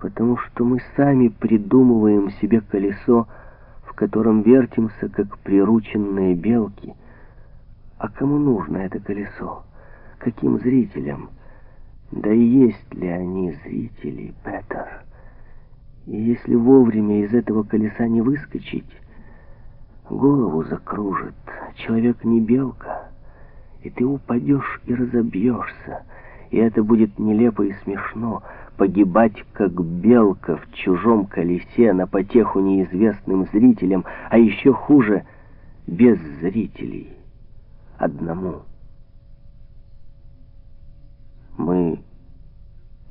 потому что мы сами придумываем себе колесо, в котором вертимся, как прирученные белки. А кому нужно это колесо? Каким зрителям? Да и есть ли они зрители, Петер? И если вовремя из этого колеса не выскочить, голову закружит. Человек не белка, и ты упадешь и разобьешься. И это будет нелепо и смешно, погибать как белка в чужом колесе на потеху неизвестным зрителям, а еще хуже — без зрителей, одному. Мы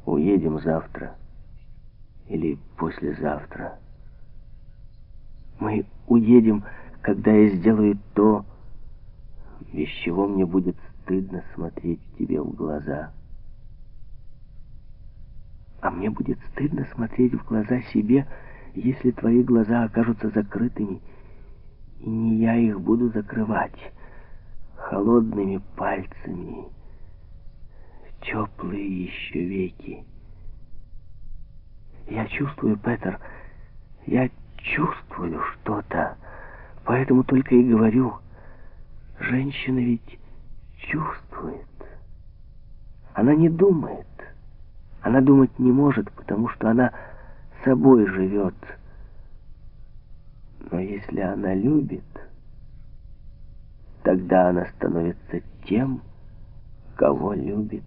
уедем завтра или послезавтра. Мы уедем, когда я сделаю то, без чего мне будет стыдно смотреть тебе в глаза. А мне будет стыдно смотреть в глаза себе, если твои глаза окажутся закрытыми, и не я их буду закрывать холодными пальцами, теплые еще веки. Я чувствую, Петер, я чувствую что-то, поэтому только и говорю, женщина ведь чувствует. Она не думает. Она думать не может, потому что она собой живет. Но если она любит, тогда она становится тем, кого любит.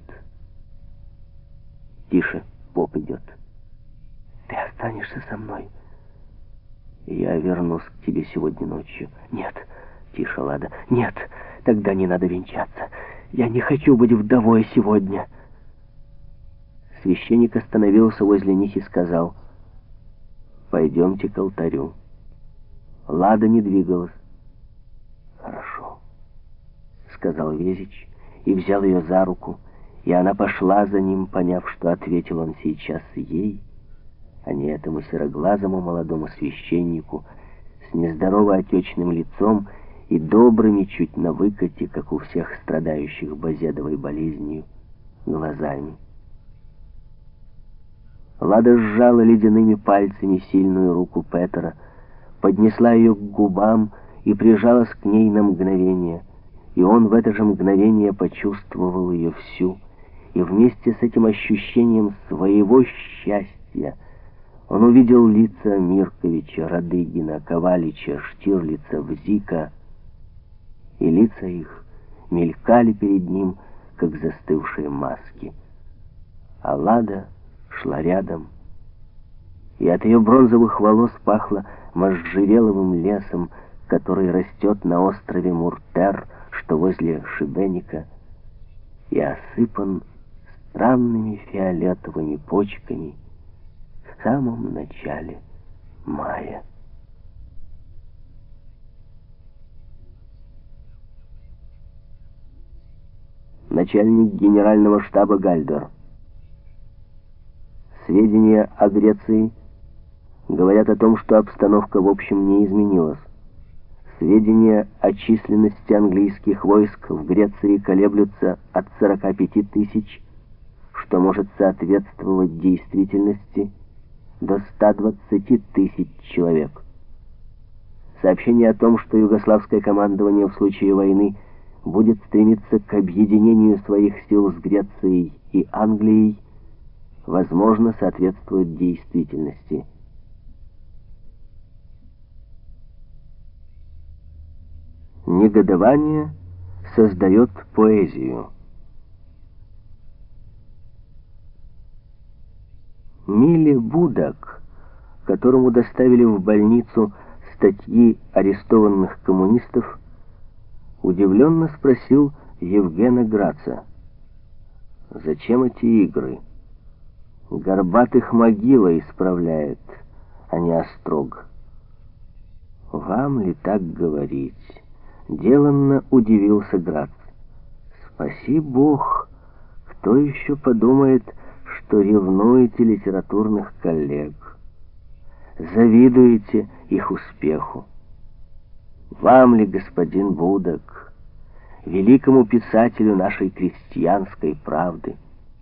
Тише, поп идет. Ты останешься со мной. Я вернусь к тебе сегодня ночью. Нет, тише, Лада, нет, тогда не надо венчаться. Я не хочу быть вдовой сегодня. Священник остановился возле них и сказал, «Пойдемте к алтарю». Лада не двигалась. «Хорошо», — сказал Везич и взял ее за руку, и она пошла за ним, поняв, что ответил он сейчас ей, а не этому сероглазому молодому священнику с нездорово отечным лицом и добрыми чуть на выкате, как у всех страдающих базедовой болезнью, глазами. Лада сжала ледяными пальцами сильную руку Петера, поднесла ее к губам и прижалась к ней на мгновение. И он в это же мгновение почувствовал ее всю, и вместе с этим ощущением своего счастья он увидел лица Мирковича, Радыгина, Ковалича, Штирлица, Взика, и лица их мелькали перед ним, как застывшие маски. А Лада шла рядом, и от ее бронзовых волос пахло можжевеловым лесом, который растет на острове Муртер, что возле Шибеника, и осыпан странными фиолетовыми почками в самом начале мая. Начальник генерального штаба Гальдер. Сведения о Греции говорят о том, что обстановка в общем не изменилась. Сведения о численности английских войск в Греции колеблются от 45 тысяч, что может соответствовать действительности, до 120 тысяч человек. Сообщение о том, что югославское командование в случае войны будет стремиться к объединению своих сил с Грецией и Англией, возможно, соответствует действительности. Негодование создает поэзию. Миле Будак, которому доставили в больницу статьи арестованных коммунистов, удивленно спросил Евгена Граца, «Зачем эти игры?» Горбатых могила исправляет, а не острог. Вам ли так говорить? Деланно удивился Грац. Спаси Бог, кто еще подумает, что ревнуете литературных коллег, завидуете их успеху. Вам ли, господин Будок, великому писателю нашей крестьянской правды,